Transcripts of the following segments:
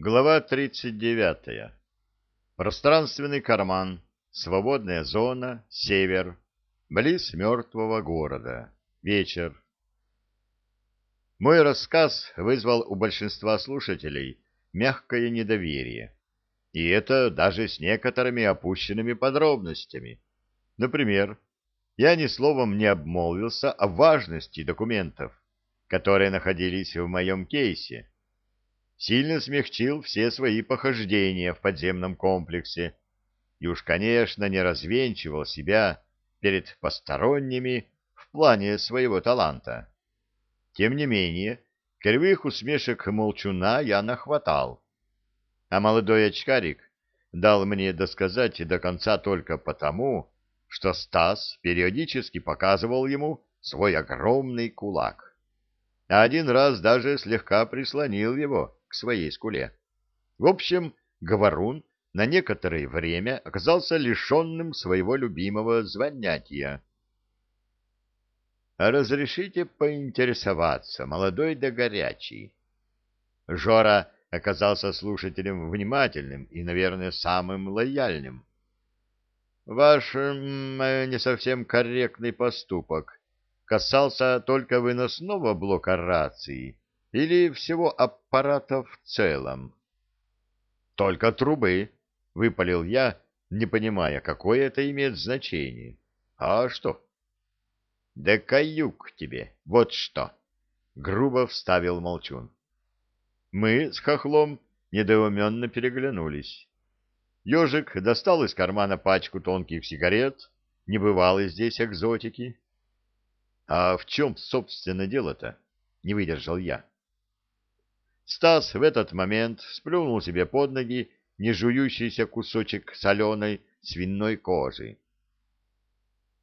Глава 39. Пространственный карман. Свободная зона. Север. Близ мертвого города. Вечер. Мой рассказ вызвал у большинства слушателей мягкое недоверие. И это даже с некоторыми опущенными подробностями. Например, я ни словом не обмолвился о важности документов, которые находились в моем кейсе сильно смягчил все свои похождения в подземном комплексе и уж, конечно, не развенчивал себя перед посторонними в плане своего таланта. Тем не менее, кривых усмешек молчуна я нахватал, а молодой очкарик дал мне досказать до конца только потому, что Стас периодически показывал ему свой огромный кулак. А один раз даже слегка прислонил его к своей скуле. В общем, Говорун на некоторое время оказался лишенным своего любимого звонятия. «Разрешите поинтересоваться, молодой да горячий?» Жора оказался слушателем внимательным и, наверное, самым лояльным. «Ваш не совсем корректный поступок касался только выносного блока рации или всего аппарата в целом? Только трубы, выпалил я, не понимая, какое это имеет значение. А что? Да каюк тебе, вот что! Грубо вставил молчун. Мы с хохлом недоуменно переглянулись. Ежик достал из кармана пачку тонких сигарет, не бывало здесь экзотики. — А в чем, собственно, дело-то? — не выдержал я. Стас в этот момент сплюнул себе под ноги нежующийся кусочек соленой свиной кожи.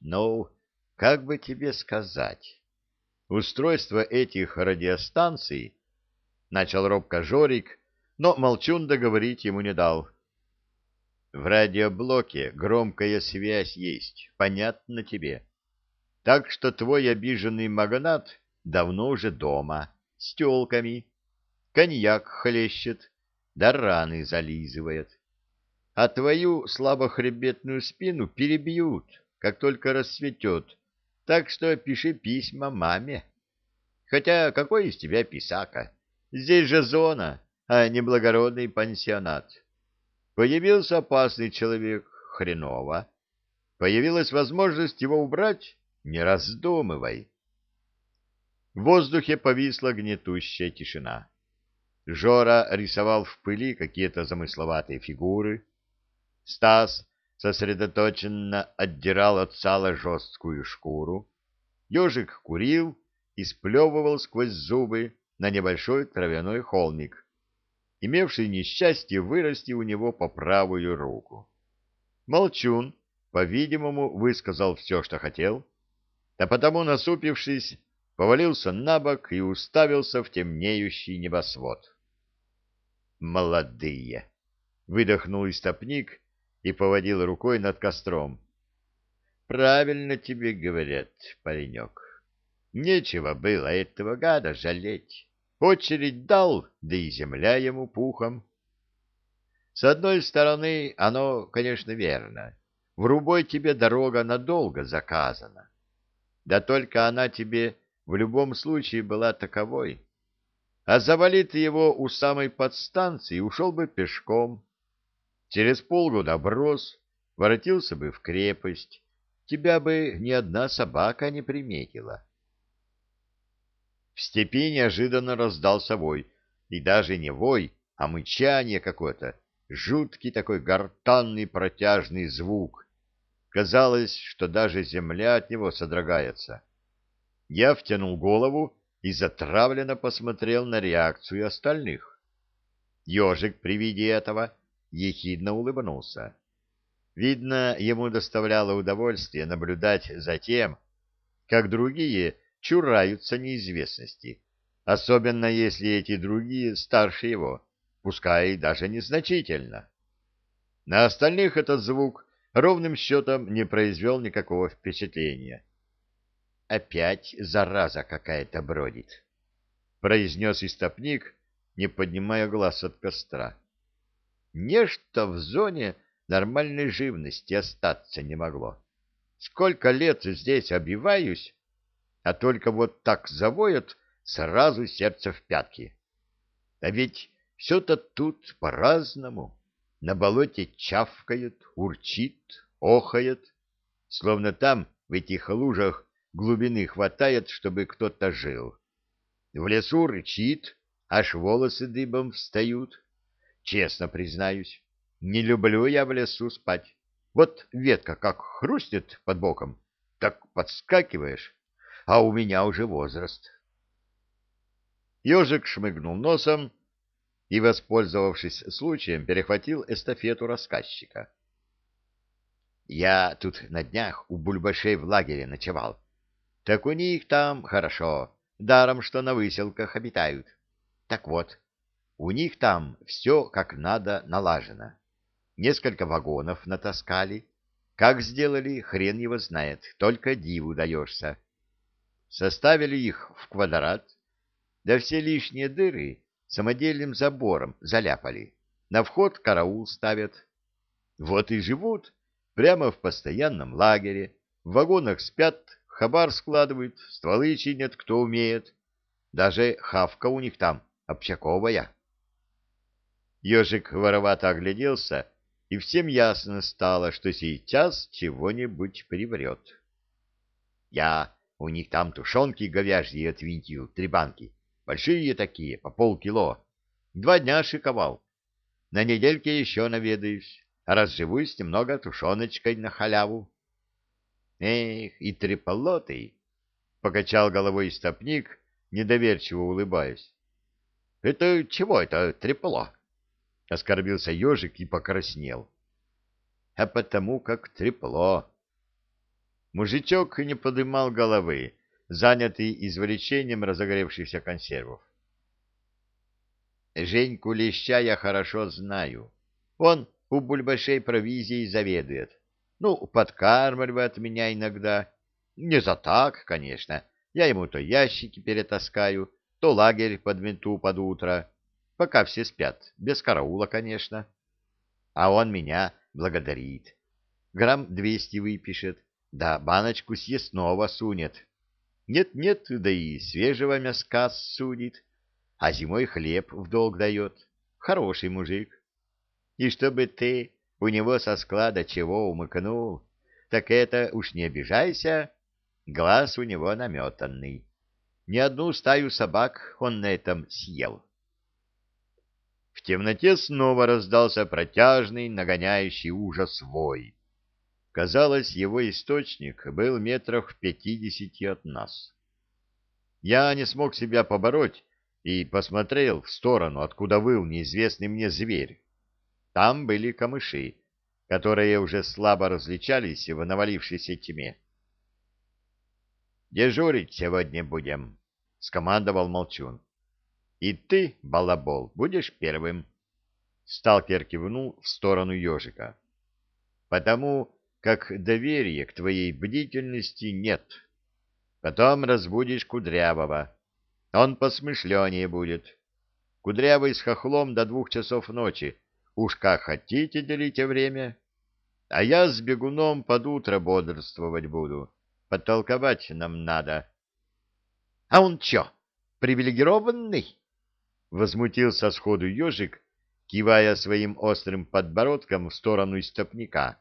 «Ну, как бы тебе сказать? Устройство этих радиостанций...» — начал робко Жорик, но Молчун договорить ему не дал. «В радиоблоке громкая связь есть, понятно тебе. Так что твой обиженный магнат давно уже дома, с телками» коньяк хлещет, да раны зализывает. А твою слабохребетную спину перебьют, как только рассветет, так что пиши письма маме. Хотя какой из тебя писака? Здесь же зона, а не благородный пансионат. Появился опасный человек, хреново. Появилась возможность его убрать, не раздумывай. В воздухе повисла гнетущая тишина. Жора рисовал в пыли какие-то замысловатые фигуры. Стас сосредоточенно отдирал от сала жесткую шкуру. Ежик курил и сплевывал сквозь зубы на небольшой травяной холмик, имевший несчастье вырасти у него по правую руку. Молчун, по-видимому, высказал все, что хотел, а потому, насупившись, повалился на бок и уставился в темнеющий небосвод молодые! — выдохнул истопник и поводил рукой над костром. — Правильно тебе говорят, паренек. Нечего было этого гада жалеть. Очередь дал, да и земля ему пухом. С одной стороны, оно, конечно, верно. В рубой тебе дорога надолго заказана. Да только она тебе в любом случае была таковой а завали ты его у самой подстанции, ушел бы пешком. Через полгода оброс, воротился бы в крепость, тебя бы ни одна собака не приметила. В степи неожиданно раздался вой, и даже не вой, а мычание какое-то, жуткий такой гортанный протяжный звук. Казалось, что даже земля от него содрогается. Я втянул голову и затравленно посмотрел на реакцию остальных. Ежик при виде этого ехидно улыбнулся. Видно, ему доставляло удовольствие наблюдать за тем, как другие чураются неизвестности, особенно если эти другие старше его, пускай даже незначительно. На остальных этот звук ровным счетом не произвел никакого впечатления. Опять зараза какая-то бродит, — произнес истопник, не поднимая глаз от костра. Нечто в зоне нормальной живности остаться не могло. Сколько лет здесь обиваюсь, а только вот так завоет, сразу сердце в пятки. А ведь все-то тут по-разному. На болоте чавкает, урчит, охает, словно там, в этих лужах, глубины хватает, чтобы кто-то жил. В лесу рычит, аж волосы дыбом встают. Честно признаюсь, не люблю я в лесу спать. Вот ветка как хрустит под боком, так подскакиваешь, а у меня уже возраст. Ежик шмыгнул носом и, воспользовавшись случаем, перехватил эстафету рассказчика. Я тут на днях у бульбашей в лагере ночевал. Так у них там хорошо, даром что на выселках обитают. Так вот, у них там все как надо налажено несколько вагонов натаскали. Как сделали, хрен его знает, только диву даешься. Составили их в квадрат, да все лишние дыры самодельным забором заляпали. На вход караул ставят. Вот и живут прямо в постоянном лагере, в вагонах спят, хабар складывают, стволы чинят, кто умеет. Даже хавка у них там общаковая. Ежик воровато огляделся и всем ясно стало, что сейчас чего-нибудь приврет. Я у них там тушенки говяжьи отвинтил, три банки, большие такие, по полкило. Два дня шиковал. На недельке еще наведаюсь, а разживусь немного тушеночкой на халяву. Эх, и треполотый! — покачал головой стопник, недоверчиво улыбаясь. — Это чего это трепло? — оскорбился ежик и покраснел. — А потому как трепло. Мужичок не подымал головы, занятый извлечением разогревшихся консервов. Женьку Леща я хорошо знаю. Он у бульбашей провизией заведует. Ну, подкармливает меня иногда. Не за так, конечно. Я ему то ящики перетаскаю, то лагерь подмету под утро пока все спят, без караула, конечно. А он меня благодарит. Грамм двести выпишет, да баночку съестного сунет. Нет-нет, да и свежего мяска судит, а зимой хлеб в долг дает. Хороший мужик. И чтобы ты у него со склада чего умыкнул, так это уж не обижайся, глаз у него наметанный. Ни одну стаю собак он на этом съел. В темноте снова раздался протяжный, нагоняющий ужас вой. Казалось, его источник был метрах в пятидесяти от нас. Я не смог себя побороть и посмотрел в сторону, откуда выл неизвестный мне зверь. Там были камыши, которые уже слабо различались в навалившейся тьме. «Дежурить сегодня будем», — скомандовал Молчун. И ты, балабол, будешь первым. Сталкер кивнул в сторону ежика. Потому как доверия к твоей бдительности нет. Потом разбудишь Кудрявого. Он посмышленнее будет. Кудрявый с хохлом до двух часов ночи. Уж как хотите делите время. А я с бегуном под утро бодрствовать буду. Подтолковать нам надо. — А он чё, привилегированный? Возмутился сходу ежик, кивая своим острым подбородком в сторону истопника,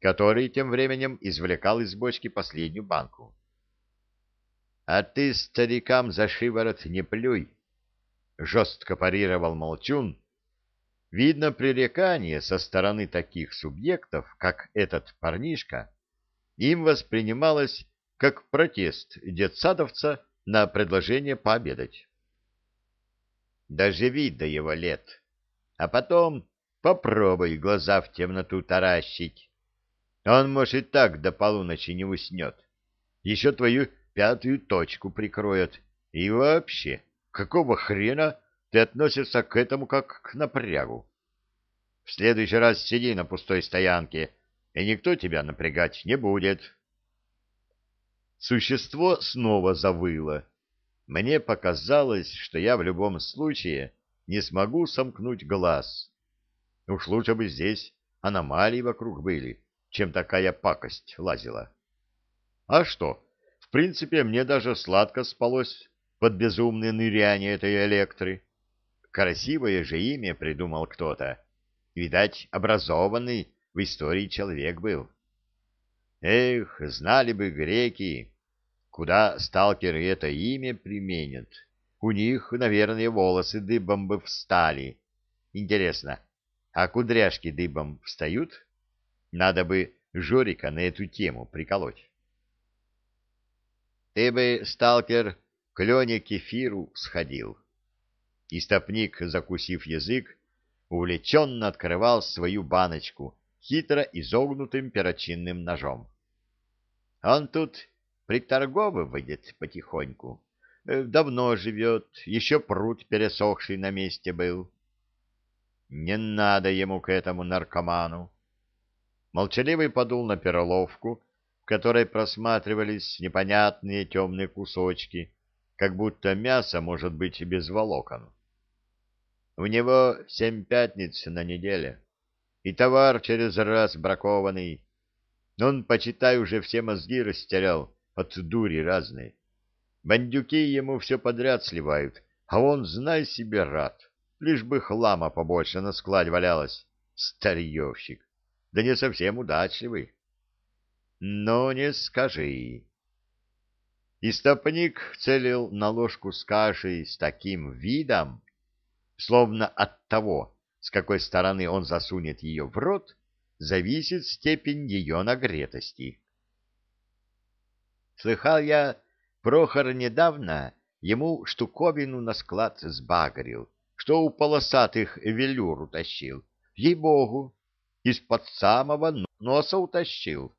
который тем временем извлекал из бочки последнюю банку. — А ты старикам за шиворот не плюй! — жестко парировал Молчун. Видно, пререкание со стороны таких субъектов, как этот парнишка, им воспринималось как протест детсадовца на предложение пообедать доживи до его лет, а потом попробуй глаза в темноту таращить. Он, может, и так до полуночи не уснет. Еще твою пятую точку прикроет. И вообще, какого хрена ты относишься к этому как к напрягу? В следующий раз сиди на пустой стоянке, и никто тебя напрягать не будет. Существо снова завыло мне показалось, что я в любом случае не смогу сомкнуть глаз. Уж лучше бы здесь аномалии вокруг были, чем такая пакость лазила. А что, в принципе, мне даже сладко спалось под безумное ныряние этой электры. Красивое же имя придумал кто-то. Видать, образованный в истории человек был. Эх, знали бы греки, куда сталкеры это имя применят. У них, наверное, волосы дыбом бы встали. Интересно, а кудряшки дыбом встают? Надо бы Жорика на эту тему приколоть. Ты бы, сталкер, к Лене Кефиру сходил. Истопник, закусив язык, увлеченно открывал свою баночку хитро изогнутым перочинным ножом. Он тут приторговывает потихоньку. Э, давно живет, еще пруд пересохший на месте был. Не надо ему к этому наркоману. Молчаливый подул на пероловку, в которой просматривались непонятные темные кусочки, как будто мясо может быть без волокон. У него семь пятниц на неделе, и товар через раз бракованный. Он, почитай, уже все мозги растерял от дури разной. Бандюки ему все подряд сливают, а он, знай себе, рад. Лишь бы хлама побольше на складе валялось. Старьевщик. Да не совсем удачливый. Но не скажи. Истопник целил на ложку с кашей с таким видом, словно от того, с какой стороны он засунет ее в рот, зависит степень ее нагретости. Слыхал я, Прохор недавно ему штуковину на склад сбагрил, что у полосатых велюр утащил. Ей-богу, из-под самого носа утащил.